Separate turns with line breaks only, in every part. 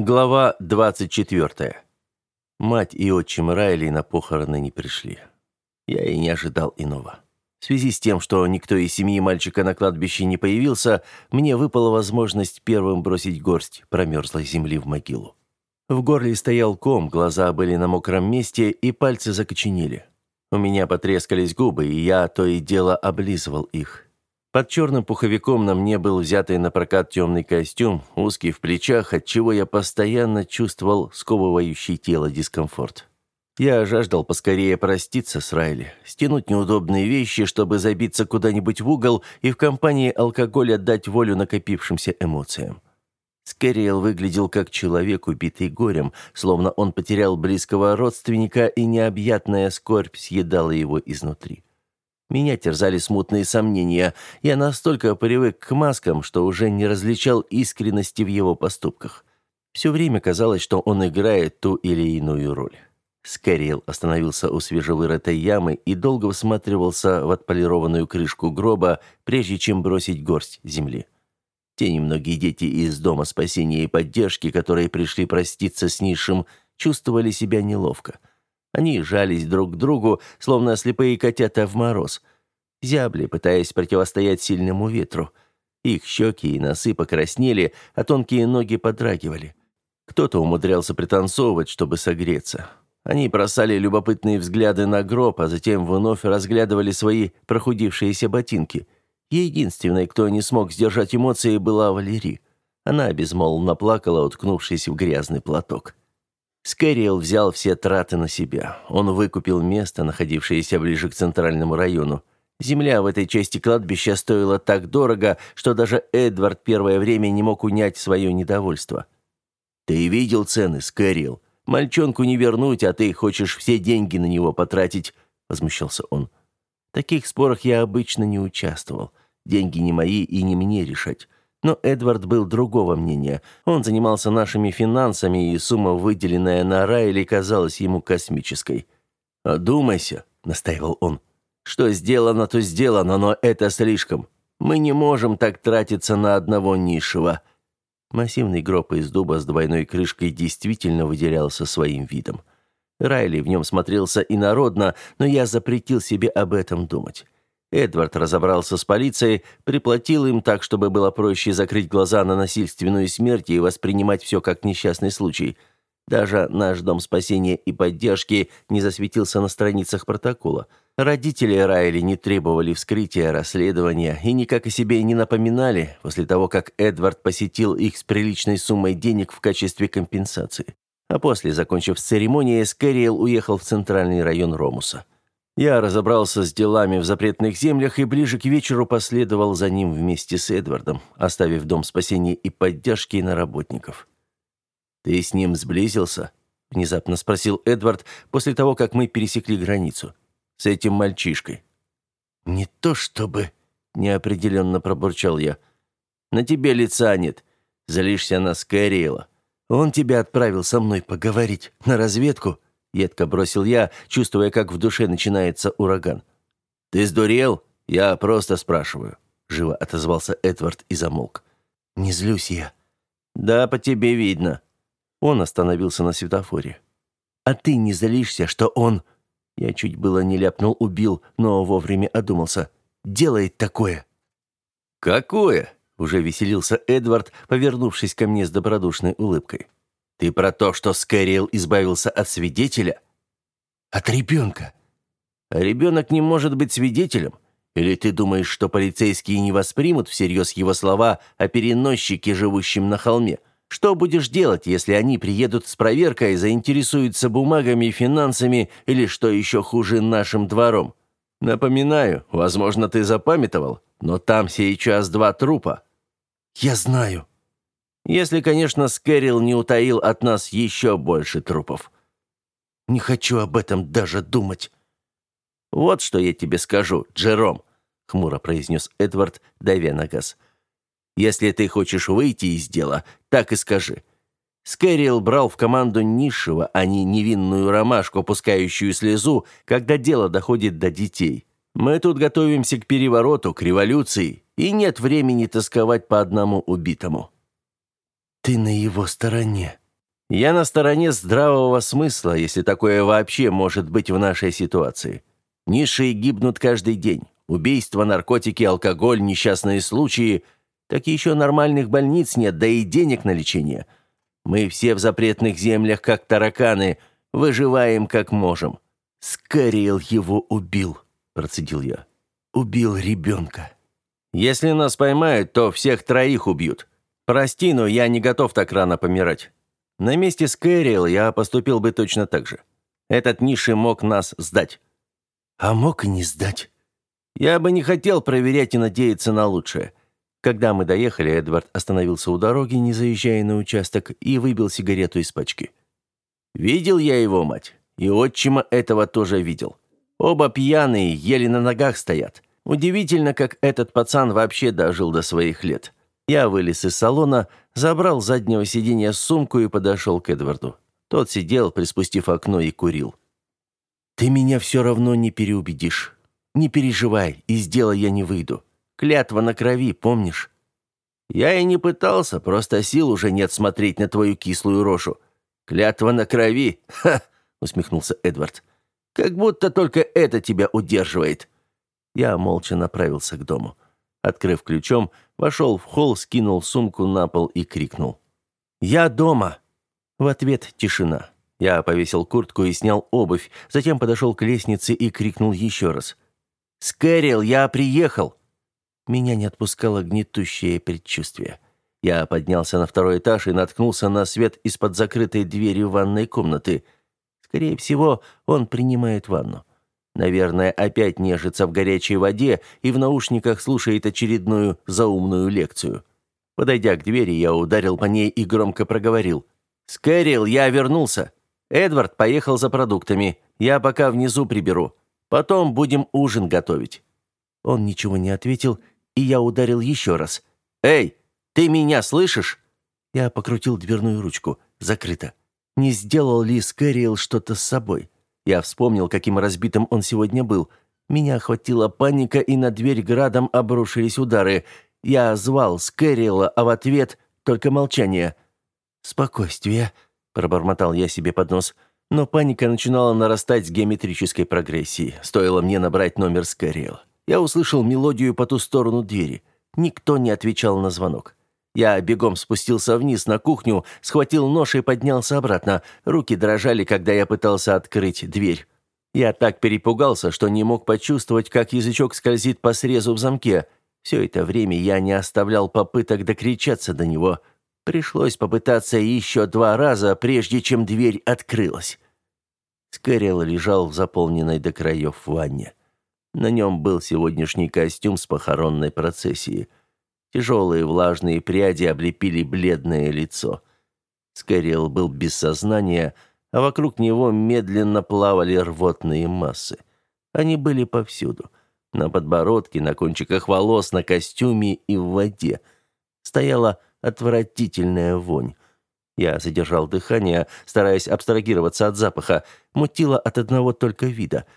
Глава 24. Мать и отчим Райли на похороны не пришли. Я и не ожидал иного. В связи с тем, что никто из семьи мальчика на кладбище не появился, мне выпала возможность первым бросить горсть промерзлой земли в могилу. В горле стоял ком, глаза были на мокром месте и пальцы закоченели. У меня потрескались губы, и я то и дело облизывал их. Под черным пуховиком на мне был взятый на прокат темный костюм, узкий в плечах, отчего я постоянно чувствовал сковывающий тело дискомфорт. Я жаждал поскорее проститься с Райли, стянуть неудобные вещи, чтобы забиться куда-нибудь в угол и в компании алкоголя дать волю накопившимся эмоциям. Скэриэл выглядел как человек, убитый горем, словно он потерял близкого родственника, и необъятная скорбь съедала его изнутри. Меня терзали смутные сомнения. Я настолько привык к маскам, что уже не различал искренности в его поступках. Все время казалось, что он играет ту или иную роль. Скэрилл остановился у свежевырытой ямы и долго всматривался в отполированную крышку гроба, прежде чем бросить горсть земли. Те немногие дети из Дома спасения и поддержки, которые пришли проститься с низшим, чувствовали себя неловко. Они жались друг к другу, словно слепые котята в мороз. Зябли, пытаясь противостоять сильному ветру. Их щеки и носы покраснели, а тонкие ноги подрагивали. Кто-то умудрялся пританцовывать, чтобы согреться. Они бросали любопытные взгляды на гроб, а затем вновь разглядывали свои прохудившиеся ботинки. Единственной, кто не смог сдержать эмоции, была Валерий. Она безмолвно плакала, уткнувшись в грязный платок. Скэриэл взял все траты на себя. Он выкупил место, находившееся ближе к центральному району. Земля в этой части кладбища стоила так дорого, что даже Эдвард первое время не мог унять свое недовольство. «Ты видел цены, Скэриэл? Мальчонку не вернуть, а ты хочешь все деньги на него потратить», — возмущался он. В таких спорах я обычно не участвовал. Деньги не мои и не мне решать. Но Эдвард был другого мнения. Он занимался нашими финансами, и сумма, выделенная на Райли, казалась ему космической. «Одумайся», — настаивал он. «Что сделано, то сделано, но это слишком. Мы не можем так тратиться на одного низшего». Массивный гроб из дуба с двойной крышкой действительно выделялся своим видом. Райли в нем смотрелся инородно, но я запретил себе об этом думать. Эдвард разобрался с полицией, приплатил им так, чтобы было проще закрыть глаза на насильственную смерть и воспринимать все как несчастный случай. Даже наш дом спасения и поддержки не засветился на страницах протокола. Родители Райли не требовали вскрытия, расследования и никак о себе не напоминали после того, как Эдвард посетил их с приличной суммой денег в качестве компенсации. А после, закончив с церемонией, Скэриэл уехал в центральный район Ромуса. Я разобрался с делами в запретных землях и ближе к вечеру последовал за ним вместе с Эдвардом, оставив дом спасения и поддержки на работников. «Ты с ним сблизился?» – внезапно спросил Эдвард после того, как мы пересекли границу. «С этим мальчишкой». «Не то чтобы...» – неопределенно пробурчал я. «На тебе лица нет. Залишься на Скайриэла. Он тебя отправил со мной поговорить. На разведку?» Едко бросил я, чувствуя, как в душе начинается ураган. Ты сдурел? Я просто спрашиваю, живо отозвался Эдвард и замолк. Не злюсь я. Да, по тебе видно. Он остановился на светофоре. А ты не злишься, что он Я чуть было не ляпнул убил, но вовремя одумался. Делает такое. Какое? Уже веселился Эдвард, повернувшись ко мне с добродушной улыбкой. Ты про то, что Скэрилл избавился от свидетеля? От ребенка. Ребенок не может быть свидетелем? Или ты думаешь, что полицейские не воспримут всерьез его слова о переносчике, живущем на холме? Что будешь делать, если они приедут с проверкой, заинтересуются бумагами, финансами или, что еще хуже, нашим двором? Напоминаю, возможно, ты запамятовал, но там сейчас два трупа. Я знаю, если, конечно, Скэрилл не утаил от нас еще больше трупов. Не хочу об этом даже думать. Вот что я тебе скажу, Джером, хмуро произнес Эдвард, давя на газ. Если ты хочешь выйти из дела, так и скажи. Скэрилл брал в команду низшего, а не невинную ромашку, пускающую слезу, когда дело доходит до детей. Мы тут готовимся к перевороту, к революции, и нет времени тосковать по одному убитому. «Ты на его стороне», Я на стороне здравого смысла, если такое вообще может быть в нашей ситуации. Низшие гибнут каждый день. Убийства, наркотики, алкоголь, несчастные случаи. Так еще нормальных больниц нет, да и денег на лечение. Мы все в запретных землях, как тараканы, выживаем как можем. Скорел его убил, процедил я. Убил ребенка. Если нас поймают, то всех троих убьют. Прости, но я не готов так рано помирать. На месте Скэрилл я поступил бы точно так же. Этот ниши мог нас сдать. А мог и не сдать. Я бы не хотел проверять и надеяться на лучшее. Когда мы доехали, Эдвард остановился у дороги, не заезжая на участок, и выбил сигарету из пачки. Видел я его мать, и отчима этого тоже видел. Оба пьяные, еле на ногах стоят. Удивительно, как этот пацан вообще дожил до своих лет. Я вылез из салона, забрал с заднего сиденья сумку и подошел к Эдварду. Тот сидел, приспустив окно и курил. «Ты меня все равно не переубедишь. Не переживай, из дела я не выйду. Клятва на крови, помнишь?» «Я и не пытался, просто сил уже нет смотреть на твою кислую рожу. Клятва на крови? Ха!» — усмехнулся Эдвард. «Как будто только это тебя удерживает». Я молча направился к дому. Открыв ключом, вошел в холл, скинул сумку на пол и крикнул. «Я дома!» В ответ тишина. Я повесил куртку и снял обувь, затем подошел к лестнице и крикнул еще раз. «Скэрилл, я приехал!» Меня не отпускало гнетущее предчувствие. Я поднялся на второй этаж и наткнулся на свет из-под закрытой двери ванной комнаты. Скорее всего, он принимает ванну. Наверное, опять нежится в горячей воде и в наушниках слушает очередную заумную лекцию. Подойдя к двери, я ударил по ней и громко проговорил. «Скэрилл, я вернулся. Эдвард поехал за продуктами. Я пока внизу приберу. Потом будем ужин готовить». Он ничего не ответил, и я ударил еще раз. «Эй, ты меня слышишь?» Я покрутил дверную ручку. Закрыто. Не сделал ли Скэрилл что-то с собой? Я вспомнил, каким разбитым он сегодня был. Меня охватила паника, и на дверь градом обрушились удары. Я звал Скэрилла, а в ответ только молчание. «Спокойствие», — пробормотал я себе под нос. Но паника начинала нарастать с геометрической прогрессией. Стоило мне набрать номер Скэрилла. Я услышал мелодию по ту сторону двери. Никто не отвечал на звонок. Я бегом спустился вниз на кухню, схватил нож и поднялся обратно. Руки дрожали, когда я пытался открыть дверь. Я так перепугался, что не мог почувствовать, как язычок скользит по срезу в замке. Все это время я не оставлял попыток докричаться до него. Пришлось попытаться еще два раза, прежде чем дверь открылась. Скэрилл лежал в заполненной до краев ванне. На нем был сегодняшний костюм с похоронной процессии – Тяжелые влажные пряди облепили бледное лицо. Скорел был без сознания, а вокруг него медленно плавали рвотные массы. Они были повсюду. На подбородке, на кончиках волос, на костюме и в воде. Стояла отвратительная вонь. Я задержал дыхание, стараясь абстрагироваться от запаха. Мутило от одного только вида —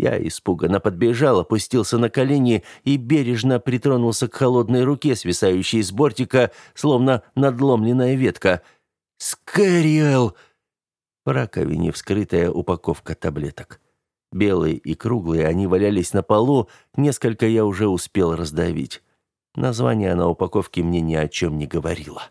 я испуганно подбежал, опустился на колени и бережно притронулся к холодной руке, свисающей с бортика, словно надломленная ветка. «Скэриэл!» В раковине вскрытая упаковка таблеток. Белые и круглые, они валялись на полу, несколько я уже успел раздавить. Название на упаковке мне ни о чем не говорило.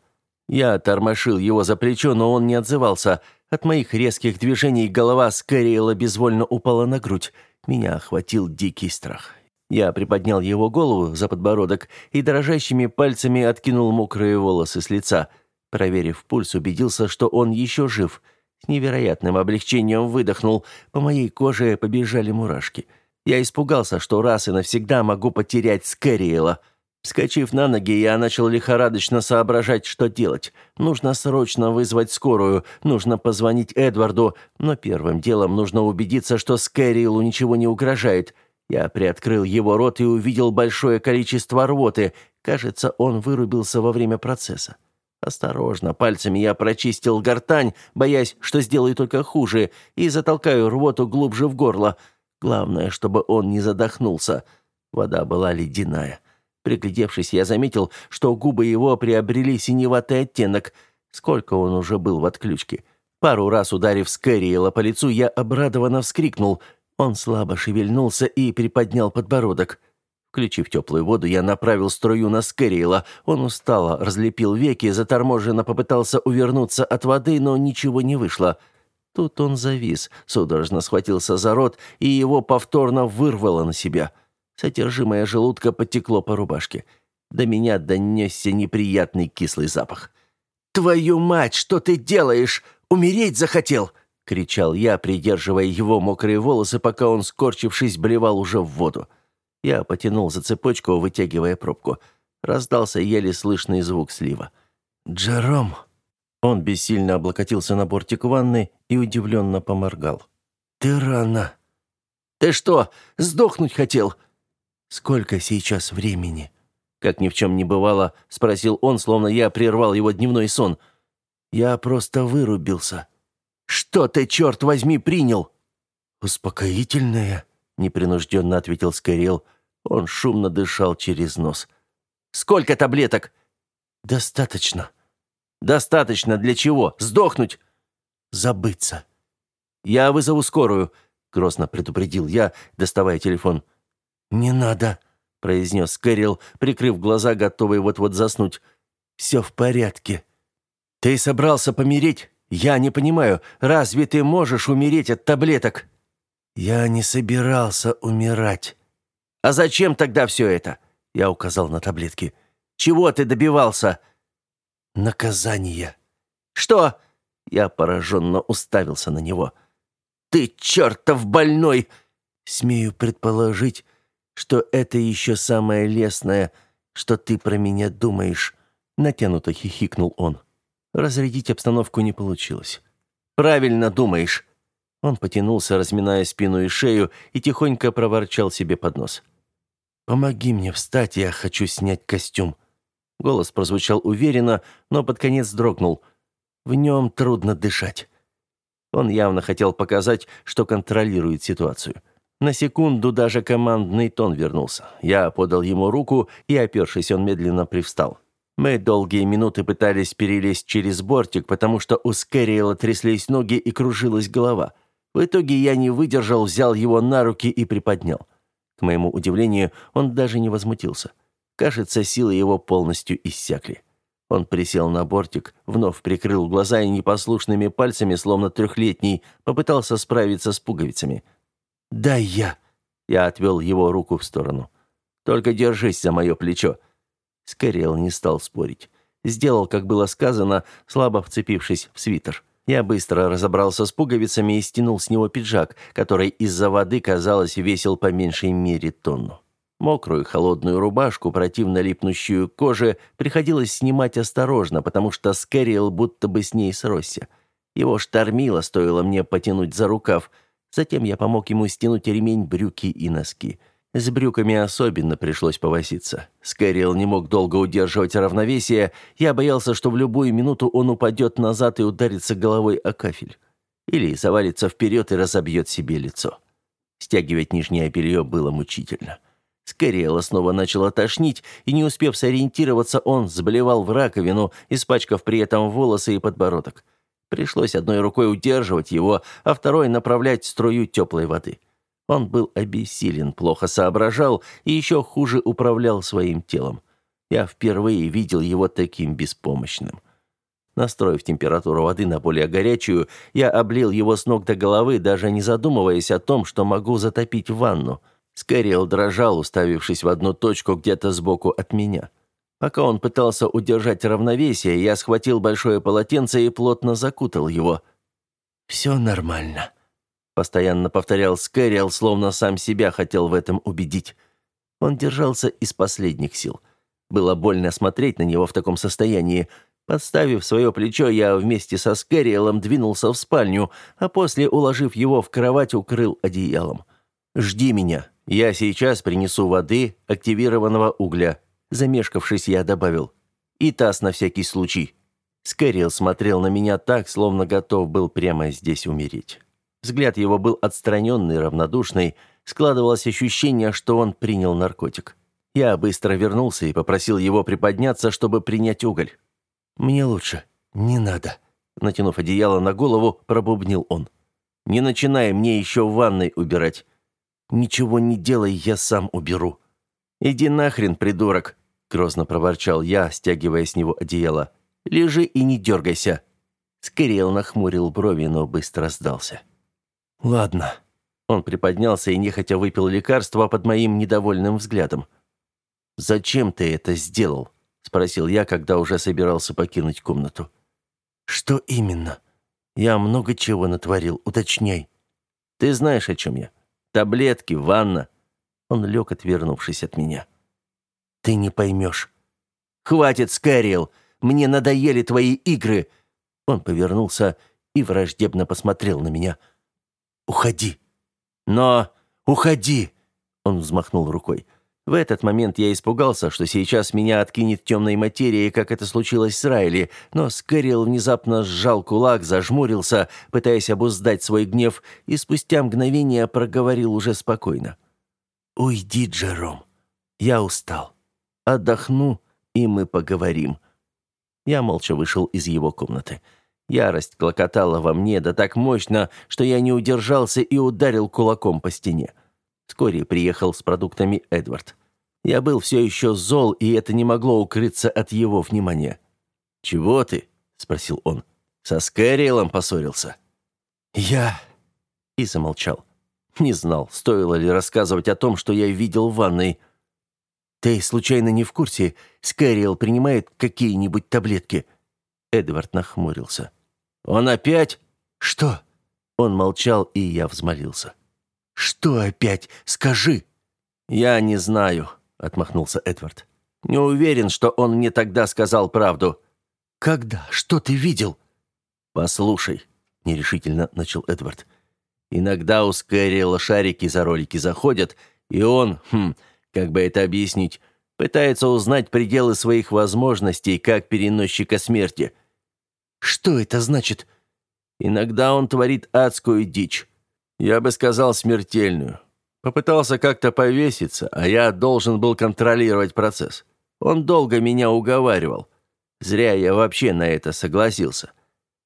Я тормошил его за плечо, но он не отзывался. От моих резких движений голова Скэриэла безвольно упала на грудь. Меня охватил дикий страх. Я приподнял его голову за подбородок и дрожащими пальцами откинул мокрые волосы с лица. Проверив пульс, убедился, что он еще жив. С невероятным облегчением выдохнул. По моей коже побежали мурашки. Я испугался, что раз и навсегда могу потерять Скэриэла. Вскочив на ноги, я начал лихорадочно соображать, что делать. Нужно срочно вызвать скорую, нужно позвонить Эдварду, но первым делом нужно убедиться, что Скэрилу ничего не угрожает. Я приоткрыл его рот и увидел большое количество рвоты. Кажется, он вырубился во время процесса. Осторожно, пальцами я прочистил гортань, боясь, что сделаю только хуже, и затолкаю рвоту глубже в горло. Главное, чтобы он не задохнулся. Вода была ледяная. Приглядевшись, я заметил, что губы его приобрели синеватый оттенок. Сколько он уже был в отключке? Пару раз ударив Скэриэла по лицу, я обрадованно вскрикнул. Он слабо шевельнулся и приподнял подбородок. Включив теплую воду, я направил струю на Скэриэла. Он устало разлепил веки, заторможенно попытался увернуться от воды, но ничего не вышло. Тут он завис, судорожно схватился за рот, и его повторно вырвало на себя. Содержимое желудка потекло по рубашке. До меня донесся неприятный кислый запах. «Твою мать, что ты делаешь? Умереть захотел!» — кричал я, придерживая его мокрые волосы, пока он, скорчившись, блевал уже в воду. Я потянул за цепочку, вытягивая пробку. Раздался еле слышный звук слива. «Джером!» Он бессильно облокотился на бортик ванны и удивленно поморгал. «Ты рано!» «Ты что, сдохнуть хотел?» «Сколько сейчас времени?» Как ни в чем не бывало, спросил он, словно я прервал его дневной сон. «Я просто вырубился». «Что ты, черт возьми, принял?» «Успокоительное», — непринужденно ответил Скорел. Он шумно дышал через нос. «Сколько таблеток?» «Достаточно». «Достаточно для чего? Сдохнуть?» «Забыться». «Я вызову скорую», — грозно предупредил я, доставая телефон. «Не надо», — произнес Кэрилл, прикрыв глаза, готовый вот-вот заснуть. «Все в порядке». «Ты собрался помереть? Я не понимаю, разве ты можешь умереть от таблеток?» «Я не собирался умирать». «А зачем тогда все это?» Я указал на таблетки. «Чего ты добивался?» «Наказание». «Что?» Я пораженно уставился на него. «Ты чертов больной!» «Смею предположить, что это еще самое лесное, что ты про меня думаешь», — натянуто хихикнул он. Разрядить обстановку не получилось. «Правильно думаешь». Он потянулся, разминая спину и шею, и тихонько проворчал себе под нос. «Помоги мне встать, я хочу снять костюм». Голос прозвучал уверенно, но под конец дрогнул. В нем трудно дышать. Он явно хотел показать, что контролирует ситуацию. На секунду даже командный тон вернулся. Я подал ему руку, и, опершись, он медленно привстал. Мы долгие минуты пытались перелезть через бортик, потому что у Скэриэла тряслись ноги и кружилась голова. В итоге я не выдержал, взял его на руки и приподнял. К моему удивлению, он даже не возмутился. Кажется, силы его полностью иссякли. Он присел на бортик, вновь прикрыл глаза и непослушными пальцами, словно трехлетний, попытался справиться с пуговицами – «Дай я!» Я отвел его руку в сторону. «Только держись за мое плечо!» Скорел не стал спорить. Сделал, как было сказано, слабо вцепившись в свитер. Я быстро разобрался с пуговицами и стянул с него пиджак, который из-за воды, казалось, весил по меньшей мере тонну. Мокрую холодную рубашку, противно липнущую к коже, приходилось снимать осторожно, потому что Скэриэл будто бы с ней сросся. Его штормило, стоило мне потянуть за рукав – Затем я помог ему стянуть ремень, брюки и носки. С брюками особенно пришлось повозиться. Скэриэл не мог долго удерживать равновесие. Я боялся, что в любую минуту он упадет назад и ударится головой о кафель. Или завалится вперед и разобьет себе лицо. Стягивать нижнее белье было мучительно. Скэриэла снова начало тошнить, и, не успев сориентироваться, он заболевал в раковину, испачкав при этом волосы и подбородок. Пришлось одной рукой удерживать его, а второй направлять струю теплой воды. Он был обессилен, плохо соображал и еще хуже управлял своим телом. Я впервые видел его таким беспомощным. Настроив температуру воды на более горячую, я облил его с ног до головы, даже не задумываясь о том, что могу затопить ванну. Скэриэл дрожал, уставившись в одну точку где-то сбоку от меня. Пока он пытался удержать равновесие, я схватил большое полотенце и плотно закутал его. «Все нормально», — постоянно повторял Скэриэл, словно сам себя хотел в этом убедить. Он держался из последних сил. Было больно смотреть на него в таком состоянии. Подставив свое плечо, я вместе со Скэриэлом двинулся в спальню, а после, уложив его в кровать, укрыл одеялом. «Жди меня. Я сейчас принесу воды, активированного угля. Замешкавшись, я добавил. «И таз на всякий случай». Скэрилл смотрел на меня так, словно готов был прямо здесь умереть. Взгляд его был отстраненный, равнодушный. Складывалось ощущение, что он принял наркотик. Я быстро вернулся и попросил его приподняться, чтобы принять уголь. «Мне лучше», не надо», — натянув одеяло на голову, пробубнил он. «Не начинай мне еще в ванной убирать. Ничего не делай, я сам уберу». «Иди нахрен, придурок», — грозно проворчал я, стягивая с него одеяло. «Лежи и не дергайся». Скорел нахмурил брови, но быстро сдался. «Ладно». Он приподнялся и нехотя выпил лекарство под моим недовольным взглядом. «Зачем ты это сделал?» — спросил я, когда уже собирался покинуть комнату. «Что именно?» «Я много чего натворил, уточняй». «Ты знаешь, о чем я? Таблетки, ванна». Он лег, отвернувшись от меня. «Ты не поймешь». «Хватит, Скайриэл! Мне надоели твои игры!» Он повернулся и враждебно посмотрел на меня. «Уходи!» «Но уходи!» Он взмахнул рукой. В этот момент я испугался, что сейчас меня откинет темной материей, как это случилось с Райли, но Скэрилл внезапно сжал кулак, зажмурился, пытаясь обуздать свой гнев, и спустя мгновение проговорил уже спокойно. «Уйди, Джером. Я устал. Отдохну, и мы поговорим». Я молча вышел из его комнаты. Ярость клокотала во мне да так мощно, что я не удержался и ударил кулаком по стене. Вскоре приехал с продуктами Эдвард. Я был все еще зол, и это не могло укрыться от его внимания. «Чего ты?» — спросил он. «Со Скэриэлом поссорился?» «Я...» И замолчал. Не знал, стоило ли рассказывать о том, что я видел в ванной. «Ты случайно не в курсе, Скэриэл принимает какие-нибудь таблетки?» Эдвард нахмурился. «Он опять?» «Что?» Он молчал, и я взмолился. «Что опять? Скажи!» «Я не знаю», — отмахнулся Эдвард. «Не уверен, что он мне тогда сказал правду». «Когда? Что ты видел?» «Послушай», — нерешительно начал Эдвард. «Иногда у Скэрилла шарики за ролики заходят, и он, хм, как бы это объяснить, пытается узнать пределы своих возможностей как переносчика смерти». «Что это значит?» «Иногда он творит адскую дичь. Я бы сказал, смертельную. Попытался как-то повеситься, а я должен был контролировать процесс. Он долго меня уговаривал. Зря я вообще на это согласился.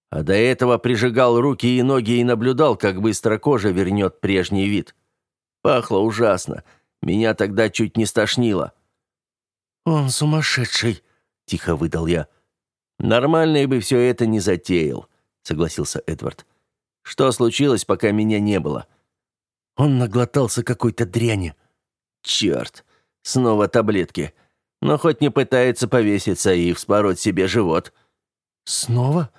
А до этого прижигал руки и ноги и наблюдал, как быстро кожа вернет прежний вид. Пахло ужасно. Меня тогда чуть не стошнило. «Он сумасшедший», — тихо выдал я. «Нормальный бы все это не затеял», — согласился Эдвард. Что случилось, пока меня не было? Он наглотался какой-то дряни. Черт, снова таблетки. Но хоть не пытается повеситься и вспороть себе живот. Снова?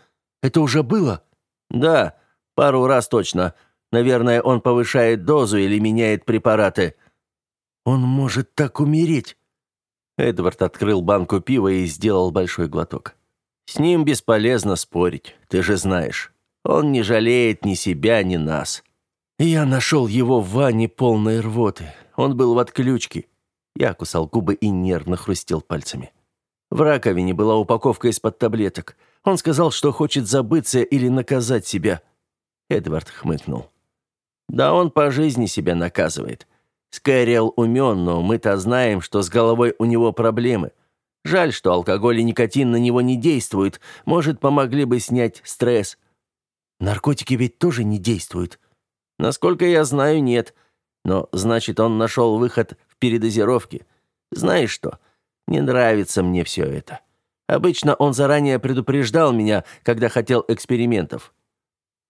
Это уже было? Да, пару раз точно. Наверное, он повышает дозу или меняет препараты. Он может так умереть. Эдвард открыл банку пива и сделал большой глоток. С ним бесполезно спорить, ты же знаешь. Он не жалеет ни себя, ни нас. Я нашел его в ванне полной рвоты. Он был в отключке. Я кусал губы и нервно хрустел пальцами. В раковине была упаковка из-под таблеток. Он сказал, что хочет забыться или наказать себя. Эдвард хмыкнул. Да он по жизни себя наказывает. Скайриэл умен, но мы-то знаем, что с головой у него проблемы. Жаль, что алкоголь и никотин на него не действуют. Может, помогли бы снять стресс. Наркотики ведь тоже не действуют. Насколько я знаю, нет. Но значит, он нашел выход в передозировке. Знаешь что? Не нравится мне все это. Обычно он заранее предупреждал меня, когда хотел экспериментов.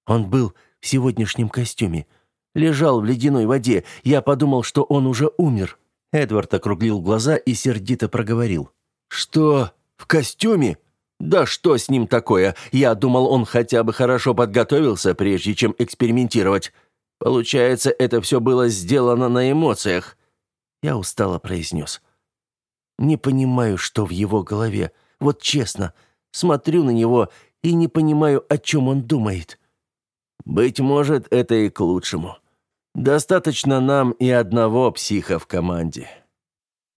Он был в сегодняшнем костюме. Лежал в ледяной воде. Я подумал, что он уже умер. Эдвард округлил глаза и сердито проговорил. «Что? В костюме? Да что с ним такое? Я думал, он хотя бы хорошо подготовился, прежде чем экспериментировать. Получается, это все было сделано на эмоциях. Я устало произнес. Не понимаю, что в его голове. Вот честно, смотрю на него и не понимаю, о чем он думает. Быть может, это и к лучшему. Достаточно нам и одного психа в команде.